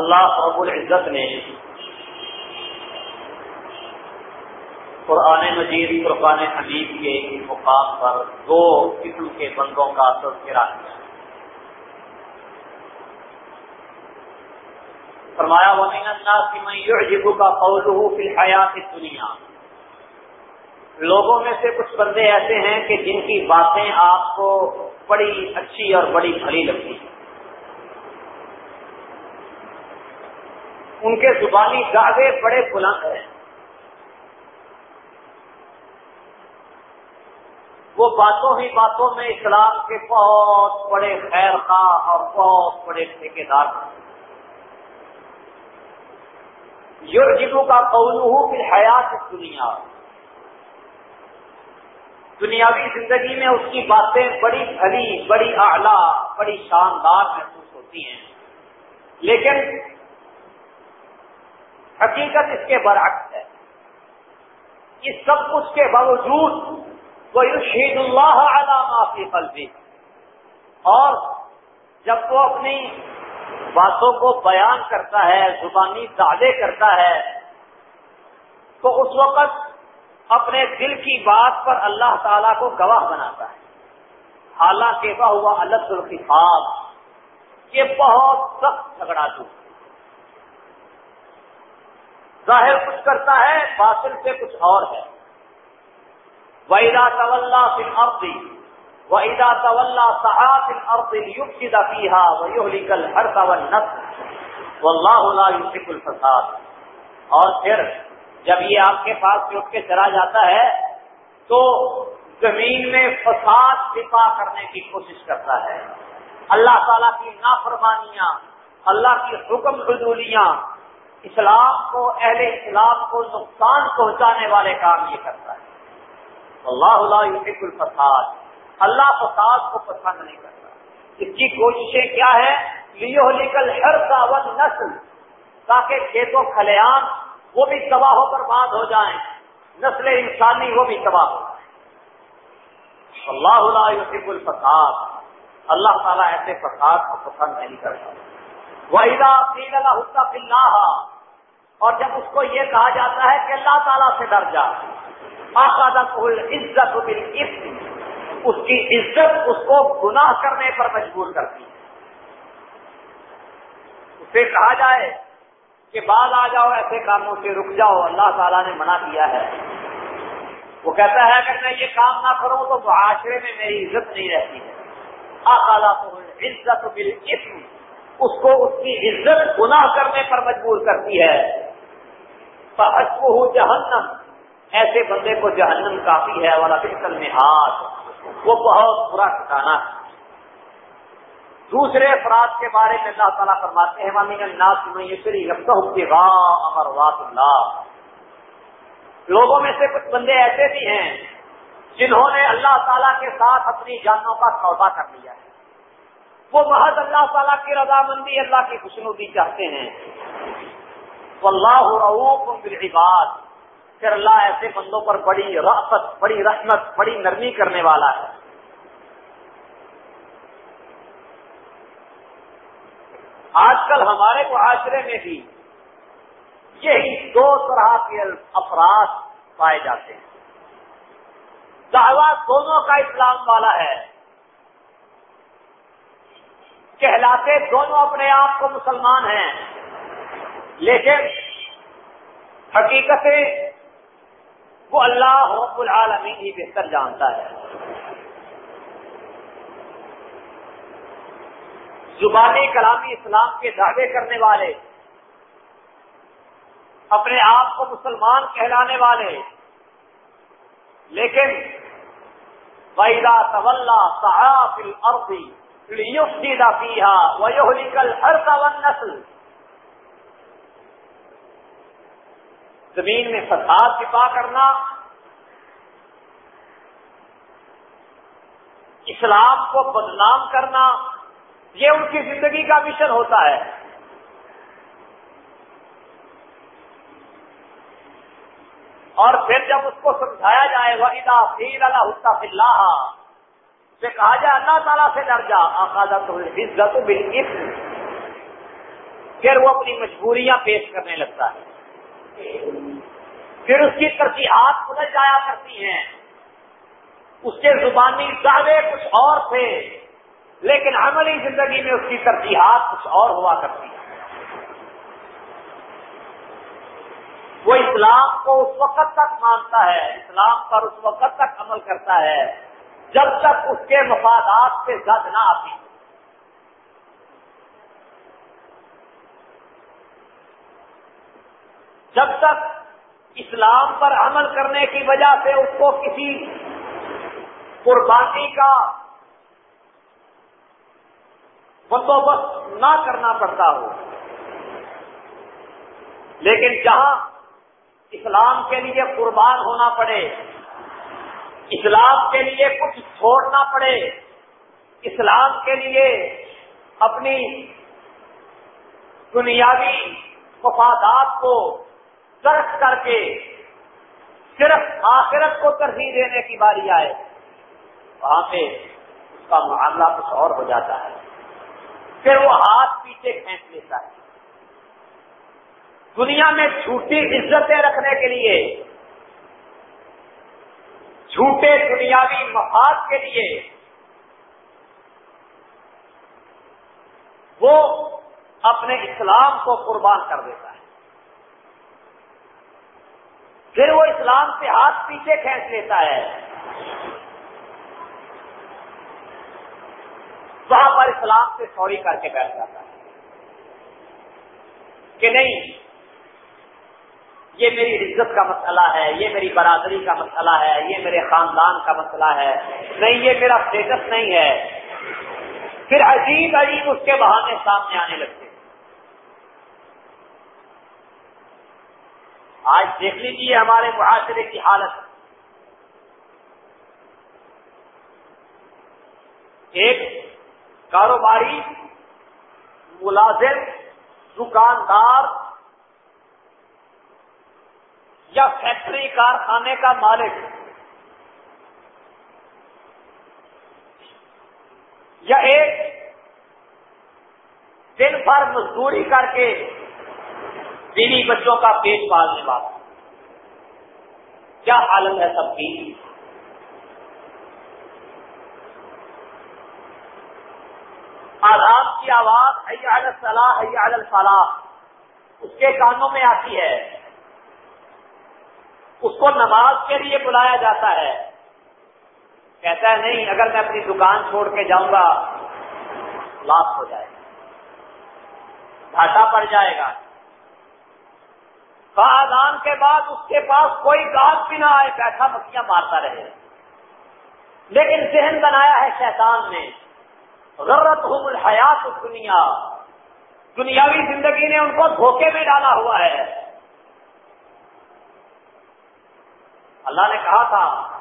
اللہ رب العزت نے قرآن مجید، قرآن حبیب کے مقام پر دو قسم کے بندوں کا تذکرہ کیا۔ فرمایا ومین الناس من يعجب کا قوله فی الحیات الدنیا لوگوں میں سے کچھ بندے ایسے ہیں کہ جن کی باتیں آپ کو بڑی اچھی اور بڑی بھلی لگتی ہیں۔ ان کے زبانی دعوے بڑے بلند ہیں۔ وہ باتوں ہی باتوں میں اسلام کے بہت بڑے خیر خواہ اور بہت بڑے ٹھیکے دار یور کا قولو پھر حیات دنیا دنیاوی زندگی میں اس کی باتیں بڑی بھلی، بڑی اعلیٰ، بڑی شاندار محسوس ہوتی ہیں۔ لیکن حقیقت اس کے برعکس ہے اس سب کچھ کے باوجود وہ شہید اللہ علامہ کی قلبی اور جب وہ اپنی باتوں کو بیان کرتا ہے، زبانی دعوے کرتا ہے، تو اس وقت اپنے دل کی بات پر اللہ تعالی کو گواہ بناتا ہے۔ حالانکہ وہ ہوا الگ الخاف یہ بہت سخت جھگڑا دوں ظاہر کچھ کرتا ہے، باطل سے کچھ اور ہے۔ وحیدا طول فل عرضی وحیدا طول صحاف العرض یوگ دفیحا وہ کل ہر طول نس و اللہ یوسف الفساد۔ اور پھر جب یہ آپ کے پاس اٹھ کے چلا جاتا ہے، تو زمین میں فساد دفاع کرنے کی کوشش کرتا ہے۔ اللہ تعالیٰ کی نافرمانیاں، اللہ کی حکم حضولیاں اسلام کو، اہل اسلام کو، نقصان پہنچانے والے کام یہ کرتا ہے۔ اللہ اللہ یوسف الفساد۔ اللہ فساد کو پسند نہیں کرتا۔ اس کی کوششیں کیا ہے لیو لیکل ہر کا نسل تاکہ کھیتوں کھلیان وہ بھی تباہ ہو کر بات ہو جائیں۔ نسل انسانی وہ بھی تباہ ہو جائیں۔ اللہ یوسف الفساد۔ اللہ تعالیٰ ایسے فساد کو پسند نہیں کرتا۔ وحیدہ فیل اللہ اللہ اور جب اس کو یہ کہا جاتا ہے کہ اللہ تعالیٰ سے ڈر جا۔ آقادت عزت اس کی عزت اس کو گناہ کرنے پر مجبور کرتی ہے۔ اسے کہا جائے کہ بعد آ جاؤ، ایسے کاموں سے رک جاؤ۔ اللہ تعالیٰ نے منع کیا ہے۔ وہ کہتا ہے کہ میں یہ کام نہ کروں تو معاشرے میں میری عزت نہیں رہتی۔ ہے تو عزت اس کو اس کی عزت گناہ کرنے پر مجبور کرتی ہے۔ جہنم ایسے بندے کو جہنم کافی ہے، والا بکل میں ہاتھ وہ بہت برا ٹھکانا ہے دوسرے افراد کے بارے میں اللہ تعالیٰ فرماتے ہیں مامین اللہ لوگوں میں سے کچھ بندے ایسے بھی ہیں جنہوں نے اللہ تعالیٰ کے ساتھ اپنی جانوں کا سودا کر لیا ہے۔ وہ محض اللہ تعالیٰ کی رضامندی، اللہ کی خوشنودی چاہتے ہیں۔ اللہ بالعباد۔ پھر اللہ ایسے بندوں پر بڑی رافت بڑی رحمت، بڑی نرمی کرنے والا ہے۔ آج کل ہمارے معاشرے میں بھی یہی دو طرح کے افراد پائے جاتے ہیں۔ دعوی دونوں کا اسلام والا ہے۔ کہلاتے دونوں اپنے آپ کو مسلمان ہیں۔ لیکن حقیقت وہ اللہ رب العالمین ہی بہتر جانتا ہے۔ زبانی کلامی اسلام کے دعوے کرنے والے، اپنے آپ کو مسلمان کہلانے والے۔ لیکن ویدا طول صحاف الارضی لیفسد فیها ویہلک الحرث والنسل زمین میں فساد دفاع کرنا، اسلام کو بدنام کرنا، یہ ان کی زندگی کا مشن ہوتا ہے۔ اور پھر جب اس کو سمجھایا جائے وہ ادا فیل اللہ اللہ سے کہا جائے، اللہ تعالیٰ سے ڈر جا آخا عزت پھر وہ اپنی مجبوریاں پیش کرنے لگتا ہے۔ پھر اس کی ترجیحات بدل جایا کرتی ہیں۔ اس کے زبانی دعوے کچھ اور تھے، لیکن عملی زندگی میں اس کی ترجیحات کچھ اور ہوا کرتی ہیں۔ وہ اسلام کو اس وقت تک مانتا ہے، اسلام پر اس وقت تک عمل کرتا ہے، جب تک اس کے مفادات سے زد نہ آتی۔ جب تک اسلام پر عمل کرنے کی وجہ سے اس کو کسی قربانی کا بندوبست نہ کرنا پڑتا ہو۔ لیکن جہاں اسلام کے لیے قربان ہونا پڑے، اسلام کے لیے کچھ چھوڑنا پڑے، اسلام کے لیے اپنی دنیاوی مفادات کو ترک کر کے صرف آخرت کو ترجیح دینے کی باری آئے، وہاں پہ اس کا معاملہ کچھ اور ہو جاتا ہے۔ پھر وہ ہاتھ پیچھے کھینچ لیتا ہے۔ دنیا میں جھوٹی عزتیں رکھنے کے لیے، جھوٹے دنیاوی مفاد کے لیے وہ اپنے اسلام کو قربان کر دیتا ہے۔ پھر وہ اسلام سے ہاتھ پیچھے کھینچ لیتا ہے۔ وہاں پر اسلام سے سوری کر کے بیٹھ جاتا ہے کہ نہیں، یہ میری عزت کا مسئلہ ہے، یہ میری برادری کا مسئلہ ہے، یہ میرے خاندان کا مسئلہ ہے۔ نہیں، یہ میرا اسٹیٹس نہیں ہے۔ پھر عجیب عجیب اس کے بہانے سامنے آنے لگتے آج دیکھ لیجیے ہمارے معاشرے کی حالت۔ ایک کاروباری، ملازم، دکاندار یا فیکٹری، کارخانے کا مالک یا ایک دن بھر مزدوری کر کے بیوی بچوں کا پیٹ پالنے والا۔ کیا حالت ہے سب کی؟ آزاد کی آواز حیا الصلاح حیا الفلاح، اس کے کانوں میں آتی ہے۔ اس کو نماز کے لیے بلایا جاتا ہے۔ کہتا ہے، نہیں، اگر میں اپنی دکان چھوڑ کے جاؤں گا لاس ہو جائے گا گھاٹا پڑ جائے گا۔ آزان کے بعد اس کے پاس کوئی گاس بھی نہ آئے، پیسہ مکھیاں مارتا رہے۔ لیکن ذہن بنایا ہے شیطان نے غرت ہوں الحیات دنیا دنیاوی زندگی نے ان کو دھوکے میں ڈالا ہوا ہے۔ اللہ نے کہا تھا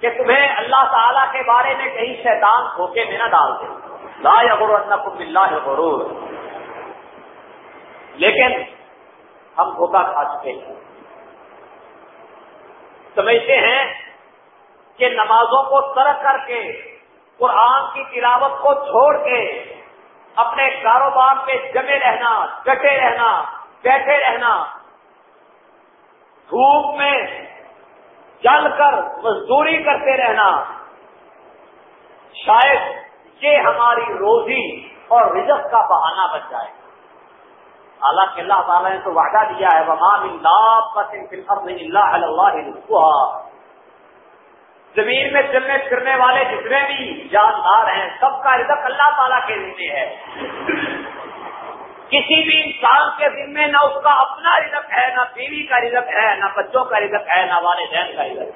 کہ تمہیں اللہ تعالی کے بارے میں کہیں شیطان دھوکے میں نہ ڈال دے۔ لا غرور اللہ غرور لیکن ہم دھوکہ کھا چکے ہیں۔ سمجھتے ہیں کہ نمازوں کو ترک کر کے، قرآن کی تلاوت کو چھوڑ کے اپنے کاروبار پہ جمے رہنا ڈٹے رہنا، بیٹھے رہنا، دھوپ میں جل کر مزدوری کرتے رہنا، شاید یہ ہماری روزی اور رزق کا بہانہ بن جائے۔ حالانکہ اللہ تعالیٰ نے تو وعدہ دیا ہے اللہ اللہ زمین میں چلنے پھرنے والے جتنے بھی جاندار ہیں، سب کا رزق اللہ تعالیٰ کے ذمے ہے۔ کسی بھی انسان کے ذمے نہ اس کا اپنا رزق ہے، نہ بیوی کا رزق ہے، نہ بچوں کا رزق ہے، نہ والدین کا رزق ہے۔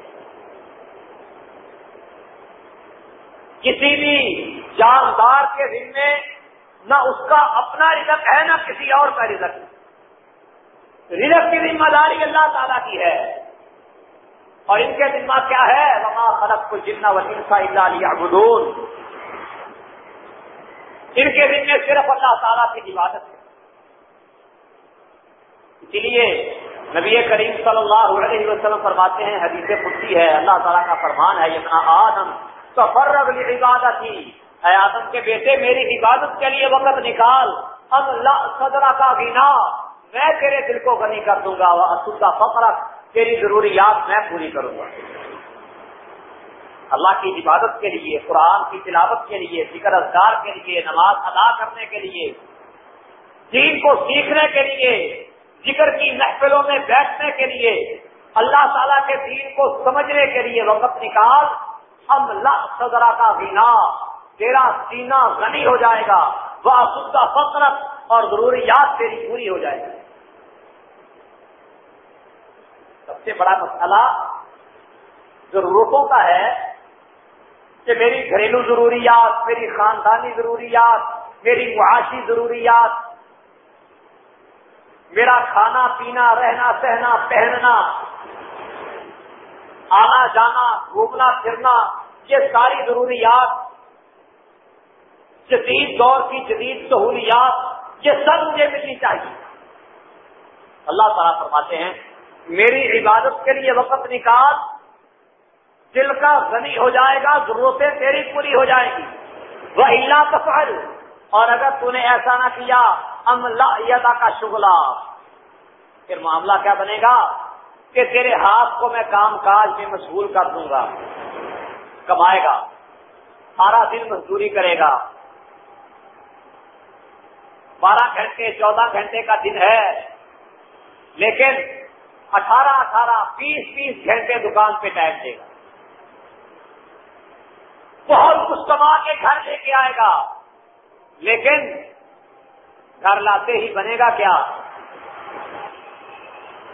کسی بھی جاندار کے ذمے نہ اس کا اپنا رزق ہے، نہ کسی اور کا رزق۔ رزق کی ذمہ داری اللہ تعالیٰ کی ہے۔ اور ان کے ذمہ کیا ہے؟ وما خلق کو جتنا وسیلہ اللہ بدون ان کے ذمے صرف اللہ تعالیٰ کی عبادت ہے۔ اسی لیے نبی کریم صلی اللہ علیہ وسلم فرماتے ہیں، حدیث خودی ہے، اللہ تعالیٰ کا فرمان ہے اتنا آدم تو فرغ عبادت ہی اے آدم کے بیٹے، میری عبادت کے لیے وقت نکال۔ اللہ صدرہ کا گینا میں تیرے دل کو غنی کر دوں گا۔ وہ کا فخر تیری ضروریات میں پوری کروں گا۔ اللہ کی عبادت کے لیے، قرآن کی تلاوت کے لیے فکر اذکار کے لیے، نماز ادا کرنے کے لیے، دین کو سیکھنے کے لیے، ذکر کی محفلوں میں بیٹھنے کے لیے، اللہ تعالیٰ کے دین کو سمجھنے کے لیے وقت نکال۔ ہم صدرہ کا بنا تیرا سینہ غنی ہو جائے گا، وہ خود فطرت اور ضروریات تیری پوری ہو جائے گی۔ سب سے بڑا مسئلہ ضرورتوں کا ہے کہ میری گھریلو ضروریات، میری خاندانی ضروریات، میری معاشی ضروریات، میرا کھانا پینا، رہنا، سہنا، پہننا، آنا جانا، گھومنا پھرنا، یہ ساری ضروریات جدید دور کی جدید سہولیات یہ سب مجھے ملنی چاہیے۔ اللہ تعالیٰ فرماتے ہیں، میری عبادت کے لیے وقت نکال، دل کا غنی ہو جائے گا، ضرورتیں تیری پوری ہو جائیں گی۔ وہ اللہ تفعل، اور اگر تو نے ایسا نہ کیا یدا کا شگلا پھر معاملہ کیا بنے گا؟ کہ تیرے ہاتھ کو میں کام کاج میں مشغول کر دوں گا۔ کمائے گا۔ سارا دن مزدوری کرے گا۔ بارہ گھنٹے، چودہ گھنٹے کا دن ہے۔ لیکن اٹھارہ اٹھارہ، بیس بیس گھنٹے دکان پہ ٹائم دے گا۔ بہت کچھ کما کے گھر لے کے آئے گا۔ لیکن گھر لاتے ہی بنے گا کیا؟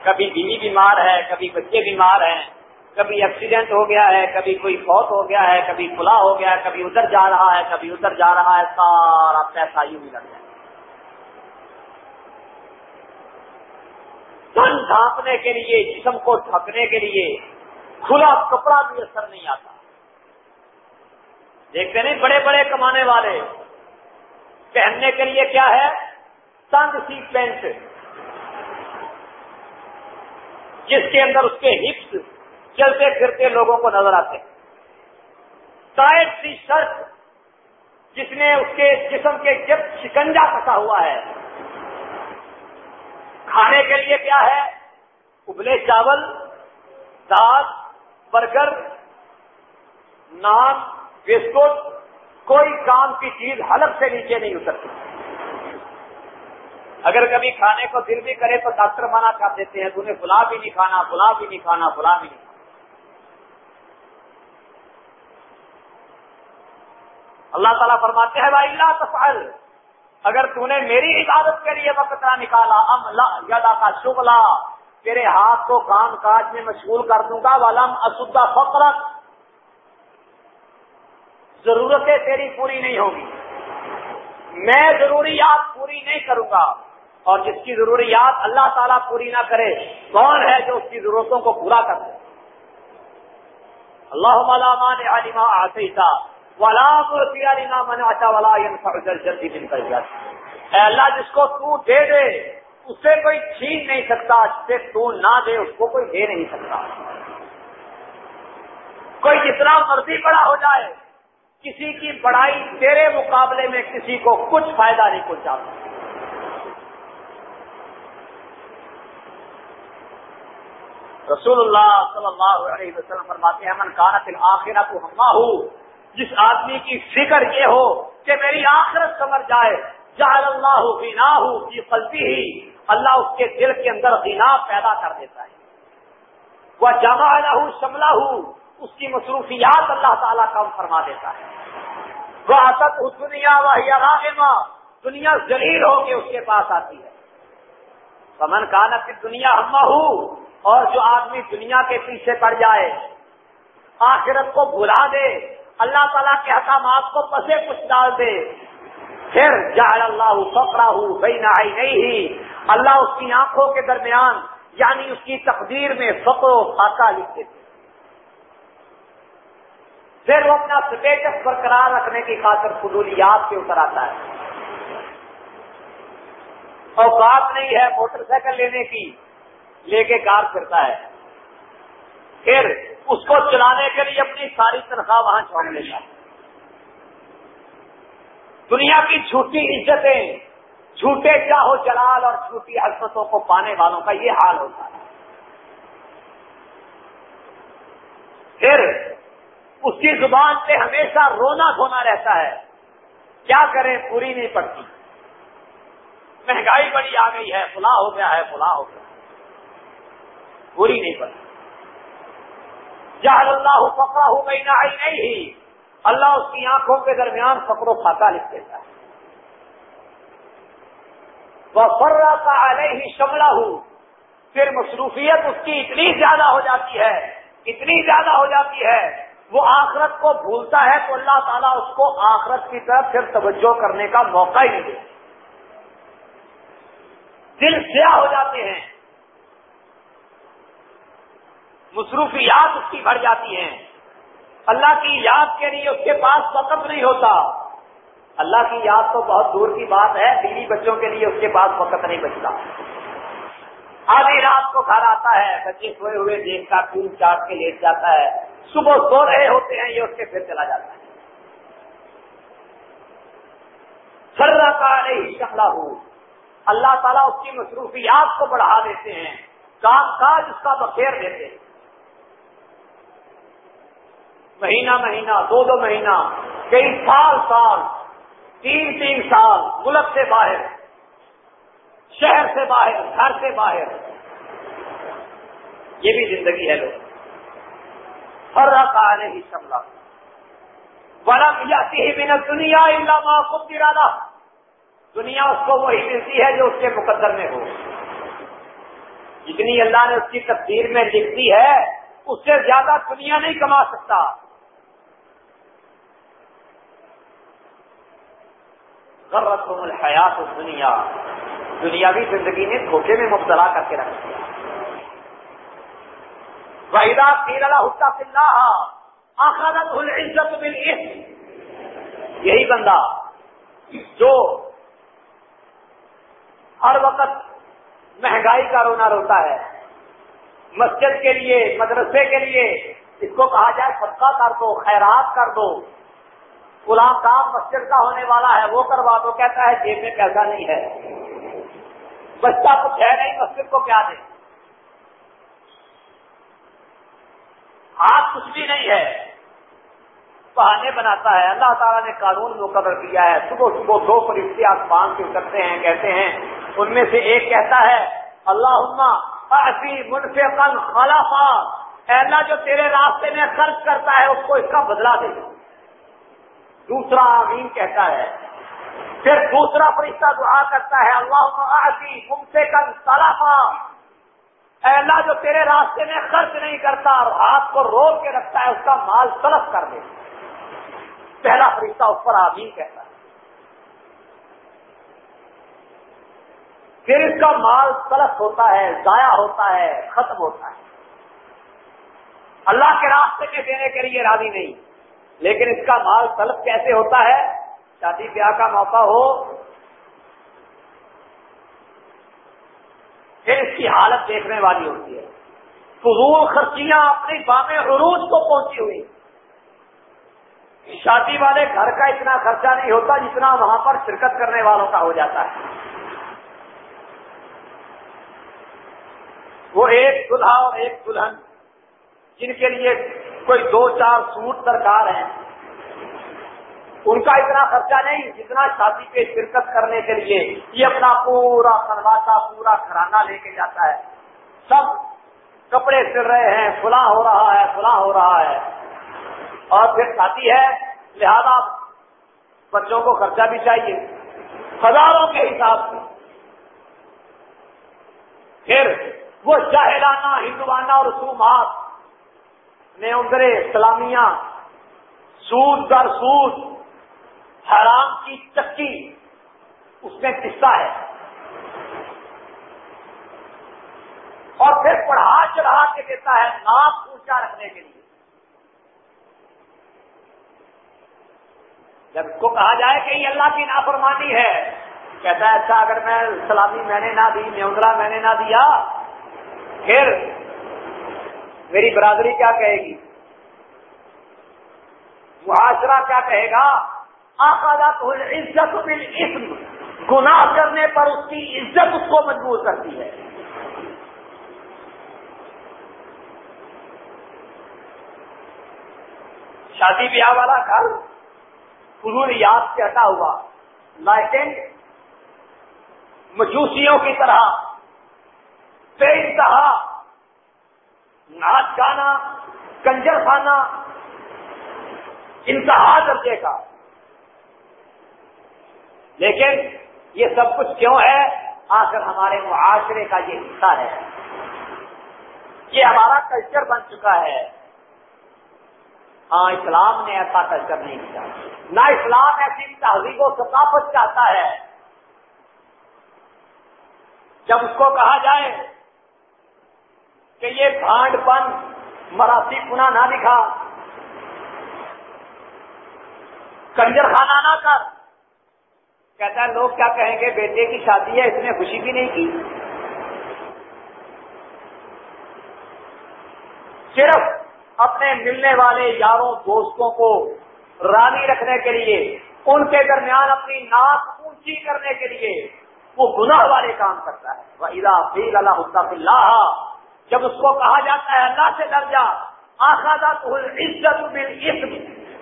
کبھی بیوی بیمار ہے، کبھی بچے بیمار ہیں، کبھی ایکسیڈنٹ ہو گیا ہے، کبھی کوئی فوت ہو گیا ہے، کبھی کھلا ہو گیا ہے، کبھی ادھر جا رہا ہے، کبھی ادھر جا رہا ہے، سارا پیسہ یوں بھی لگ جائے۔ دن ڈھانپنے کے لیے، جسم کو ڈھکنے کے لیے کھلا کپڑا بھی اثر نہیں آتا۔ دیکھتے نہیں، بڑے بڑے کمانے والے۔ پہننے کے لیے کیا ہے؟ تنگ سی پینٹ۔ جس کے اندر اس کے ہپس چلتے پھرتے لوگوں کو نظر آتے۔ ٹائٹ سی شرٹ جس میں اس کے جسم کے جب شکنجا پھنسا ہوا ہے۔ کھانے کے لیے کیا ہے؟ ابلے چاول، دال، برگر، نان، بسکٹ، کوئی کام کی چیز حلق سے نیچے نہیں اترتی۔ اگر کبھی کھانے کو دل بھی کرے تو ڈاکٹر منع کر دیتے ہیں تمہیں فلا بھی نہیں کھانا فلا بھی نہیں کھانا فلا بھی نہیں کھانا۔ اللہ تعالیٰ فرماتے ہیں بھائی اللہ تفعل اگر تم نے میری عبادت کے لیے وقت نہ نکالا، ام یادا کا شغلہ تیرے ہاتھ کو کام کاج میں مشغول کر دوں گا والم اسدا فقرت ضرورتیں تیری پوری نہیں ہوگی۔ میں ضروریات پوری نہیں کروں گا۔ اور جس کی ضروریات اللہ تعالیٰ پوری نہ کرے، کون ہے جو اس کی ضرورتوں کو پورا کر دے اللہ علمان علیما آسیتا ولا علیما من آتا ولا جلدی دن کر اے اللہ، جس کو تو دے دے اسے کوئی چھین نہیں سکتا جسے تو نہ دے، اس کو کوئی دے نہیں سکتا۔ کوئی جتنا مرضی بڑا ہو جائے، کسی کی بڑائی تیرے مقابلے میں کسی کو کچھ فائدہ نہیں پہنچا رسول اللہ صلی اللہ علیہ وسلم فرماتے ہیں، من کانت آخرت کو ہما ہو جس آدمی کی فکر یہ ہو کہ میری آخرت سمر جائے جہاں اللہ ہو ہو یہ فلتی ہی اللہ اس کے دل کے اندر غنا پیدا کر دیتا ہے۔ وہ جمع نہ ہو شملہ ہو اس کی مصروفیات اللہ تعالیٰ کم فرما دیتا ہے۔ وہ آسط اس دنیا، وہ دنیا ذلیل ہو کے اس کے پاس آتی ہے۔ سمن کانت کی دنیا ہما ہوں اور جو آدمی دنیا کے پیچھے پڑ جائے، آخرت کو بھلا دے اللہ تعالیٰ کے حکامات کو پسے کچھ ڈال دے۔ پھر جہر اللہ فکرا ہوں بھائی نہ نہیں ہی اللہ اس کی آنکھوں کے درمیان یعنی اس کی تقدیر میں فقر و فاقہ لکھ دیتے پھر وہ اپنا اسٹیٹس برقرار رکھنے کی خاطر فضولیات کے اتر آتا ہے۔ اوقات نہیں ہے موٹر سائیکل لینے کی، لے کے کار پھرتا ہے۔ پھر اس کو چلانے کے لیے اپنی ساری تنخواہ وہاں چھوڑ لیتا ہے دنیا کی چھوٹی عزتیں، جھوٹے چاہو جلال اور جھوٹی حرکتوں کو پانے والوں کا یہ حال ہوتا ہے۔ پھر اس کی زبان پہ ہمیشہ رونا دھونا رہتا ہے۔ کیا کریں؟ پوری نہیں پڑتی۔ مہنگائی بڑی آ گئی ہے، فلاں ہو گیا ہے، فلاں ہو گیا پوری نہیں پڑتی۔ جہل اللہ فقرا ہو گئی نہ نہیں ہی اللہ اس کی آنکھوں کے درمیان فکر و فاقہ لکھ دیتا ہے۔ وہ فرا کا علیہ شملہ ہوں پھر مصروفیت اس کی اتنی زیادہ ہو جاتی ہے، اتنی زیادہ ہو جاتی ہے، وہ آخرت کو بھولتا ہے تو اللہ تعالیٰ اس کو آخرت کی طرف پھر توجہ کرنے کا موقع ہی نہیں دیتا۔ دل سیاہ ہو جاتے ہیں۔ مصروفیات اس کی بڑھ جاتی ہیں۔ اللہ کی یاد کے لیے اس کے پاس وقت نہیں ہوتا۔ اللہ کی یاد تو بہت دور کی بات ہے، بیوی بچوں کے لیے اس کے پاس وقت نہیں بچتا۔ آدھی رات کو گھر آتا ہے، بچے سوئے ہوئے دیکھتا پھول چاٹ کے لیٹ جاتا ہے۔ صبح سو رہے ہوتے ہیں، یہ اس کے پھر چلا جاتا ہے۔ سرا کا نہیں شملہ ہو اللہ تعالیٰ اس کی مصروفیات کو بڑھا دیتے ہیں۔ کام کاج اس کا بخیر دیتے ہیں۔ مہینہ مہینہ، دو دو مہینہ، کئی سال سال، تین تین سال، ملک سے باہر، شہر سے باہر، گھر سے باہر۔ یہ بھی زندگی ہے لوگ۔ ہر رکھا نہیں شملہ۔ بڑا جاتی ہی بنا دنیا علامہ خود ارادہ دنیا اس کو وہی ملتی ہے جو اس کے مقدر میں ہو۔ جتنی اللہ نے اس کی تقدیر میں لکھتی ہے، اس سے زیادہ دنیا نہیں کما سکتا۔ غرت الحیات دنیا دنیاوی زندگی نے دھوکے میں مبتلا کر کے رکھ دیا۔ وحیدہ پیر اللہ اللہ آخرت العزت بالعلم یہی بندہ جو ہر وقت مہنگائی کا رونا روتا ہے، مسجد کے لیے، مدرسے کے لیے، اس کو کہا جائے صدقہ کر دو، خیرات کر دو۔ غلام کام مسجد کا ہونے والا ہے، وہ کروا دو، کہتا ہے جیب میں پیسہ نہیں ہے۔ بچہ کچھ ہے نہیں مسجد کو کیا دے؟ ہاتھ کچھ بھی نہیں ہے۔ بہانے بناتا ہے۔ اللہ تعالیٰ نے قانون مقرر کیا ہے۔ صبح صبح دو فرشتے آسمان سے اترتے ہیں، کہتے ہیں، ان میں سے ایک کہتا ہے اللہ ایسی منفی قن خلافا اللہ، جو تیرے راستے میں خرچ کرتا ہے، اس کو اس کا بدلا دے۔ دوسرا آمین کہتا ہے۔ پھر دوسرا فرشتہ دعا کرتا ہے اللہ ایسی منفی کن خلافا اللہ جو تیرے راستے میں خرچ نہیں کرتا اور ہاتھ کو روک کے رکھتا ہے، اس کا مال سلف کر دے۔ پہلا فرشتہ اس پر آمین کہتا ہے۔ پھر اس کا مال تلف ہوتا ہے، ضائع ہوتا ہے، ختم ہوتا ہے۔ اللہ کے راستے میں دینے کے لیے راضی نہیں۔ لیکن اس کا مال طلب کیسے ہوتا ہے؟ شادی بیاہ کا موقع ہو، پھر اس کی حالت دیکھنے والی ہوتی ہے۔ فضول خرچیاں اپنی بام عروج کو پہنچی ہوئی۔ شادی والے گھر کا اتنا خرچہ نہیں ہوتا جتنا وہاں پر شرکت کرنے والوں کا ہو جاتا ہے۔ وہ ایک دلہا اور ایک دلہن، جن کے لیے کوئی دو چار سوٹ درکار ہیں۔ ان کا اتنا خرچہ نہیں، جتنا شادی پہ شرکت کرنے کے لیے۔ یہ اپنا پورا خرواتا پورا گھرانہ لے کے جاتا ہے۔ سب کپڑے سل رہے ہیں، فلاں ہو رہا ہے، فلاں ہو رہا ہے۔ اور پھر شادی ہے، لہذا بچوں کو خرچہ بھی چاہیے۔ ہزاروں کے حساب سے۔ پھر وہ جاہلانہ، ہندوانہ اور رسومات میں اندرے اسلامیہ، سود در سود، حرام کی چکی، اس میں قصہ ہے۔ اور پھر پڑھا چڑھا کے دیتا ہے ناپ اونچا رکھنے کے لیے۔ جب اس کو کہا جائے کہ یہ اللہ کی نافرمانی ہے، کہتا ہے اچھا اگر میں سلامی میں نے نہ دی نیوندرا میں نے نہ دیا، پھر میری برادری کیا کہے گی؟ معاشرہ کیا کہے گا؟ آخادات عزت بالاسم، گناہ کرنے پر اس کی عزت اس کو مجبور کرتی ہے۔ شادی بیاہ والا گھر فضول یاد سے ہٹا ہوا؟ لیکن مجوسیوں کی طرح، بے انتہا ناچ گانا، کنجر خانہ انتہا درجے کا۔ لیکن یہ سب کچھ کیوں ہے؟ آخر ہمارے معاشرے کا یہ حصہ ہے۔ یہ ہمارا کلچر بن چکا ہے۔ ہاں اسلام نے ایسا کلچر نہیں کیا نہ اسلام ایسی تہذیب و ثقافت چاہتا ہے۔ جب اس کو کہا جائے کہ یہ بھانڈ پن مراسی پنا نہ دکھا کنجر خانہ نہ کر۔ کہتا ہے، لوگ کیا کہیں گے؟ بیٹے کی شادی ہے، اس نے خوشی بھی نہیں کی۔ صرف اپنے ملنے والے یاروں، دوستوں کو رانی رکھنے کے لیے، ان کے درمیان اپنی ناک اونچی کرنے کے لیے وہ گناہ والے کام کرتا ہے۔ وہ ادا فیل اللہ اللہ جب اس کو کہا جاتا ہے اللہ سے درجہ آخادہ تو عزت بل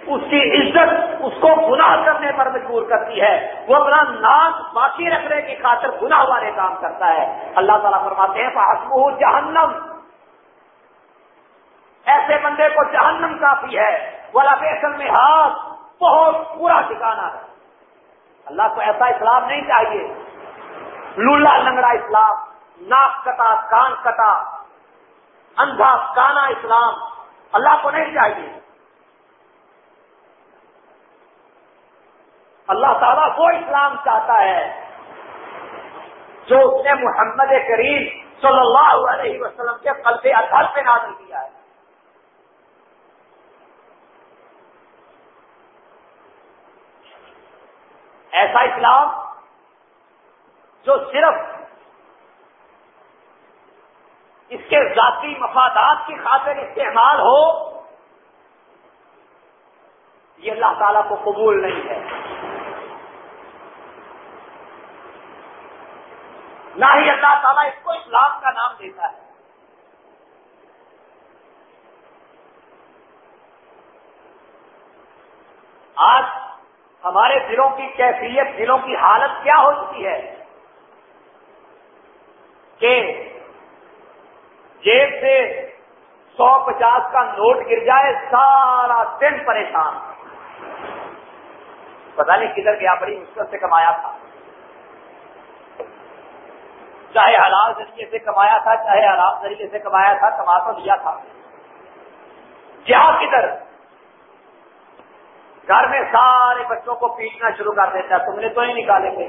اس کی عزت اس کو گناہ کرنے پر مجبور کرتی ہے۔ وہ اپنا ناک باقی رکھنے کی خاطر گناہ والے کام کرتا ہے۔ اللہ تعالیٰ فرماتے ہیں جہنم ایسے بندے کو جہنم کافی ہے۔ والا بیسن میں ہاتھ بہت پورا ٹھکانا ہے۔ اللہ کو ایسا اسلام نہیں چاہیے۔ لولا لنگڑا اسلام، ناک کٹا، کان کٹا۔ اندھا کانا اسلام اللہ کو نہیں چاہیے۔ اللہ تعالیٰ وہ اسلام چاہتا ہے جو اس نے محمد کریم صلی اللہ علیہ وسلم کے قلب اطہر پہ نازل کیا ہے۔ ایسا اسلام جو صرف اس کے ذاتی مفادات کی خاطر استعمال ہو، یہ اللہ تعالیٰ کو قبول نہیں ہے۔ نہ ہی اللہ تعالیٰ اس کو اسلام کا نام دیتا ہے۔ آج ہمارے دلوں کی کیفیت، دلوں کی حالت کیا ہو چکی ہے کہ جیب سے سو پچاس کا نوٹ گر جائے، سارا دن پریشان پتا نہیں کدھر گیا، بڑی مشکل سے کمایا تھا۔ چاہے حلال ذریعے سے کمایا تھا، چاہے حرام ذریعے سے کمایا تھا، کما تو لیا تھا۔ جہاں کدھر؟ گھر میں سارے بچوں کو پیٹنا شروع کر دیتا ہے۔ تم نے تو نہیں نکالے گے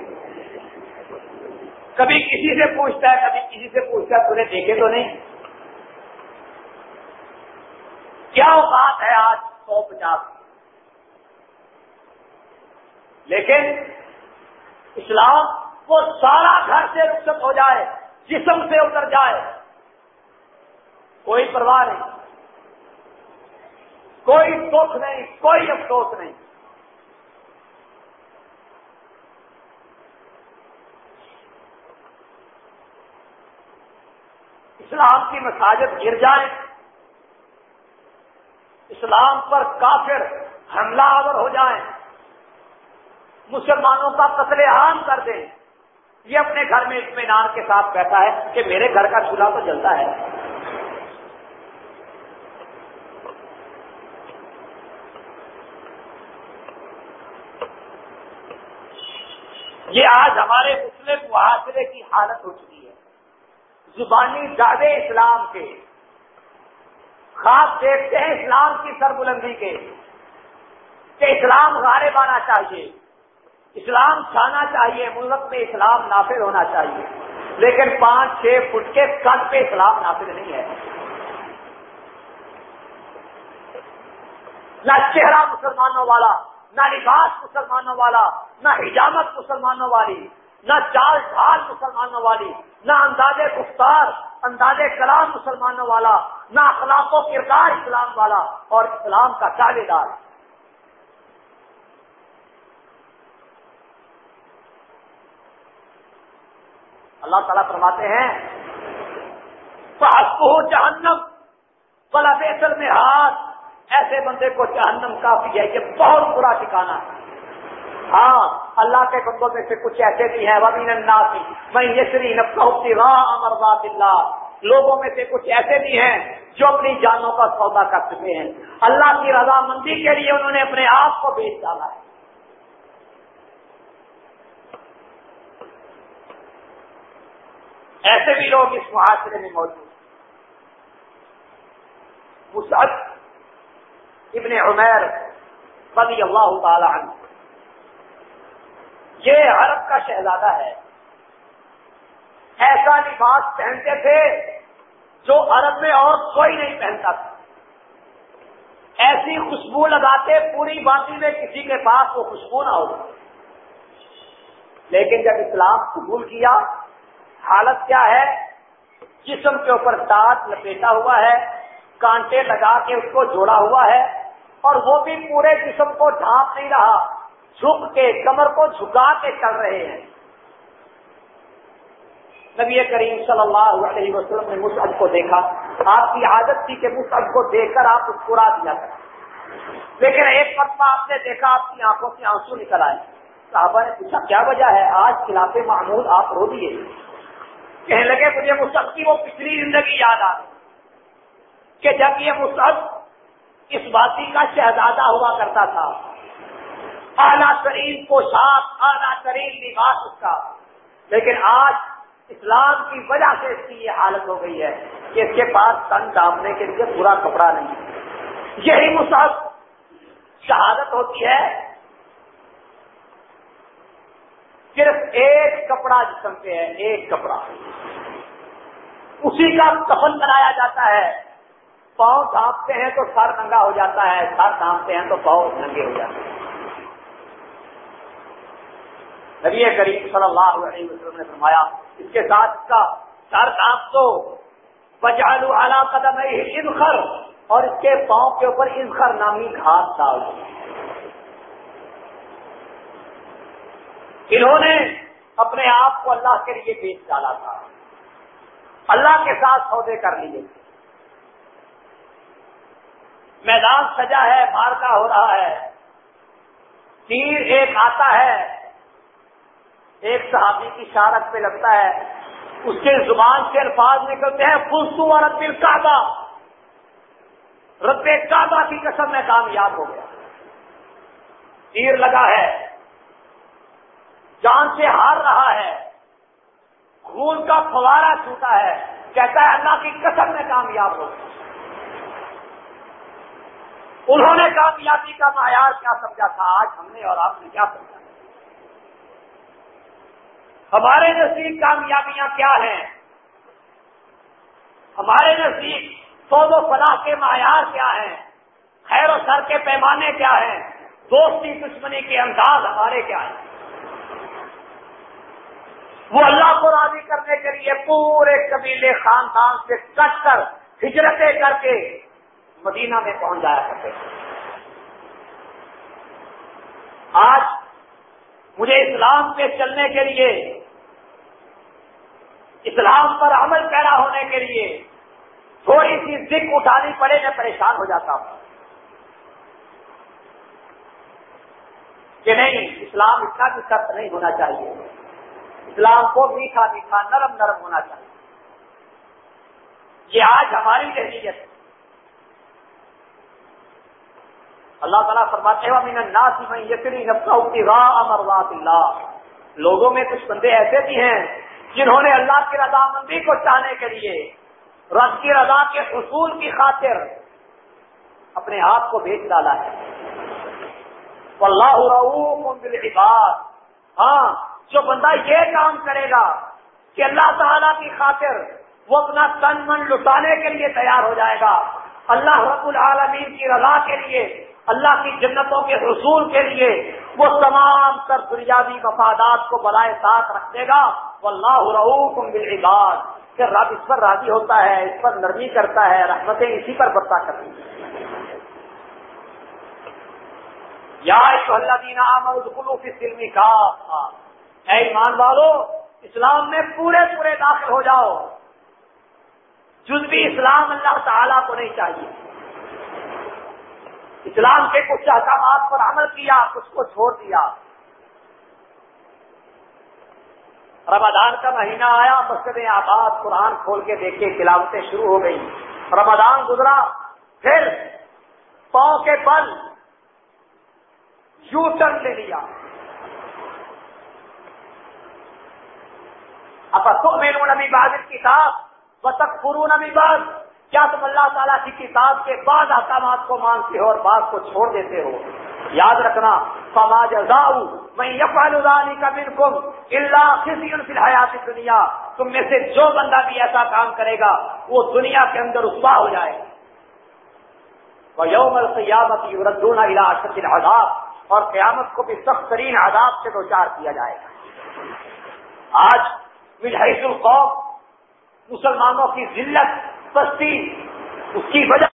کبھی کسی سے پوچھتا ہے، کبھی کسی سے پوچھتا ہے، تمہیں دیکھے تو نہیں۔ کیا بات ہے آج سو پچاس لیکن اسلام وہ سارا گھر سے رخصت ہو جائے، جسم سے اتر جائے، کوئی پرواہ نہیں۔ کوئی دکھ نہیں، کوئی افسوس نہیں۔ اسلام کی مساجد گر جائے اسلام پر کافر حملہ آور ہو جائیں، مسلمانوں کا قتل عام کر دیں۔ یہ اپنے گھر میں اطمینان کے ساتھ کہتا ہے کہ میرے گھر کا چولہا تو جلتا ہے۔ یہ آج ہمارے مسلم معاشرے کی حالت ہو چکی ہے۔ زبانی زیادہ اسلام کے خاص دیکھتے ہیں اسلام کی سربلندی کے کہ اسلام غالب آنا چاہیے، اسلام چھانا چاہیے، ملک میں اسلام نافذ ہونا چاہیے۔ لیکن پانچ، چھ فٹ کے قد پہ اسلام نافذ نہیں ہے۔ نہ چہرہ مسلمانوں والا، نہ لباس مسلمانوں والا، نہ حجامت مسلمانوں والی، نہ چال ڈھال مسلمانوں والی نہ انداز گفتار، انداز کلام مسلمانوں والا، نہ اخلاق و کردار اسلام والا اور اسلام کا دعوے دار اللہ تعالیٰ فرماتے ہیں کو جہنم بلا بیسل میں ہاتھ ایسے بندے کو جہنم کافی ہے، یہ بہت برا ٹھکانا ہے۔ ہاں اللہ کے بندوں میں سے کچھ ایسے بھی ہیں وبین الناسی میں یسری نفسی راہ امرات اللہ لوگوں میں سے کچھ ایسے بھی ہیں جو اپنی جانوں کا سودا کر چکے ہیں۔ اللہ کی رضامندی کے لیے انہوں نے اپنے آپ کو بیچ ڈالا ہے۔ ایسے بھی لوگ اس معاشرے میں موجود مسعد ابن عمیر رضی اللہ تعالی عنہ۔ یہ عرب کا شہزادہ ہے۔ ایسا لباس پہنتے تھے جو عرب میں اور کوئی نہیں پہنتا تھا۔ ایسی خوشبو لگاتے پوری باقی میں کسی کے پاس وہ خوشبو نہ ہو۔ لیکن جب اسلام قبول کیا حالت کیا ہے؟ جسم کے اوپر دانت لپیٹا ہوا ہے، کانٹے لگا کے اس کو جوڑا ہوا ہے اور وہ بھی پورے جسم کو ڈھانپ نہیں رہا۔ جھک کے کمر کو جھکا کے چل رہے ہیں۔ نبی کریم صلی اللہ علیہ وسلم نے مسعد کو دیکھا۔ آپ کی عادت تھی کہ مسعد کو دیکھ کر آپ مسکرا دیا کر لیکن ایک مرتبہ آپ نے دیکھا آپ کی آنکھوں سے آنسو نکل آئے۔ صحابہ نے پوچھا، کیا وجہ ہے؟ آج خلاف معمول آپ رو دیے۔ کہنے لگے، مجھے مسعد کی وہ پچھلی زندگی یاد آ کہ جب یہ مسعد اس باتی کا شہزادہ ہوا کرتا تھا۔ اعلیٰ ترین پوشاک، اعلیٰ ترین لباس اس کا۔ لیکن آج اسلام کی وجہ سے اس کی یہ حالت ہو گئی ہے کہ اس کے پاس تن ڈالنے کے لیے برا کپڑا نہیں یہی مساف شہادت ہوتی ہے۔ صرف ایک کپڑا جسم پہ ہے، ایک کپڑا۔ اسی کا کفن بنایا جاتا ہے۔ پاؤں ڈھانپتے ہیں تو سر ننگا ہو جاتا ہے، سر ڈھانپتے ہیں تو پاؤں ننگے ہو جاتے ہیں۔ نبی کریم صلی اللہ علیہ وسلم نے فرمایا، اس کے ساتھ کا سر آپ تو بجالو اعلیٰ قدم انخر اور اس کے پاؤں کے اوپر انخر نامی گھاس ڈال انہوں نے اپنے آپ کو اللہ کے لیے بیچ ڈالا تھا۔ اللہ کے ساتھ سودے کر لیے۔ میدان سجا ہے مارکا ہو رہا ہے۔ تیر ایک آتا ہے۔ ایک صحابی کی شارت پہ لگتا ہے، اس کے زبان سے الفاظ نکلتے ہیں فلسو اور رب کعبہ رب کعبہ کی قسم میں کامیاب ہو گیا۔ تیر لگا ہے، جان سے ہار رہا ہے، خون کا فوارا چھوٹا ہے، کہتا ہے اللہ کی قسم میں کامیاب ہو گیا۔ انہوں نے کامیابی کا معیار کیا سمجھا تھا، آج ہم نے اور آپ نے کیا سمجھا ہمارے نزدیک کامیابیاں کیا ہیں؟ ہمارے نزدیک سود و فلاح کے معیار کیا ہیں؟ خیر و سر کے پیمانے کیا ہیں؟ دوستی دشمنی کے انداز ہمارے کیا ہیں؟ وہ اللہ کو راضی کرنے کے لیے پورے قبیلے خاندان سے کٹ کر ہجرتیں کر کے مدینہ میں پہنچ جایا کرتے آج مجھے اسلام پہ چلنے کے لیے، اسلام پر عمل پیرا ہونے کے لیے تھوڑی سی ذک اٹھانی پڑے، میں پریشان ہو جاتا ہوں۔ کہ نہیں، اسلام اتنا بھی سخت نہیں ہونا چاہیے۔ اسلام کو میٹھا میٹھا، نرم نرم ہونا چاہیے۔ یہ آج ہماری ذہنیت ہے۔ اللہ تعالیٰ فرماتے ہیں میں یقینی نفسا اللہ لوگوں میں کچھ بندے ایسے بھی ہیں جنہوں نے اللہ کی رضامندی کو چاہنے کے لیے رب کی رضا کے حصول کی خاطر اپنے آپ کو بیچ ڈالا ہے۔ اللہ بالعباد ہاں جو بندہ یہ کام کرے گا کہ اللہ تعالی کی خاطر وہ اپنا تن من لٹانے کے لیے تیار ہو جائے گا۔ اللہ رب العالمین کی رضا کے لیے اللہ کی جنتوں کے حصول کے لیے وہ تمام تر دنیاوی مفادات کو بلائے ساتھ رکھ دے گا۔ وہ اللہ بالعباد۔ کہ رب اس پر راضی ہوتا ہے، اس پر نرمی کرتا ہے، رحمتیں اسی پر برتا کرتی ہیں۔ یا اللہ دینا فلمی کا اے ایمان والو، اسلام میں پورے پورے داخل ہو جاؤ۔ جزوی اسلام اللہ تعالیٰ کو نہیں چاہیے۔ اسلام کے کچھ احکامات پر عمل کیا اس کو چھوڑ دیا۔ رمضان کا مہینہ آیا، مسجد آباد قرآن کھول کے دیکھے تلاوتیں شروع ہو گئی رمضان گزرا، پھر پاؤں کے بل یو ٹرن لے لیا۔ اب تو میرے نبی بہادر کتاب و تک پورو نبی باز کیا تم اللہ تعالیٰ کی کتاب کے بعد احکامات کو مانتے ہو اور بعض کو چھوڑ دیتے ہو؟ یاد رکھنا سماج ازاؤ میں یقال کا بالکل اللہ کسی حیات دنیا تم میں سے جو بندہ بھی ایسا کام کرے گا، وہ دنیا کے اندر اسوا ہو جائے۔ وہ یوم القیامت یوردون الا اشد العذاب۔ اور قیامت کو بھی سخت ترین عذاب سے دوچار کیا جائے گا۔ آج مجھے القوم، مسلمانوں کی ذلت پستی اس کی وجہ